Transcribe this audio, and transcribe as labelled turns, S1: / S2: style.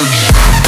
S1: Burn.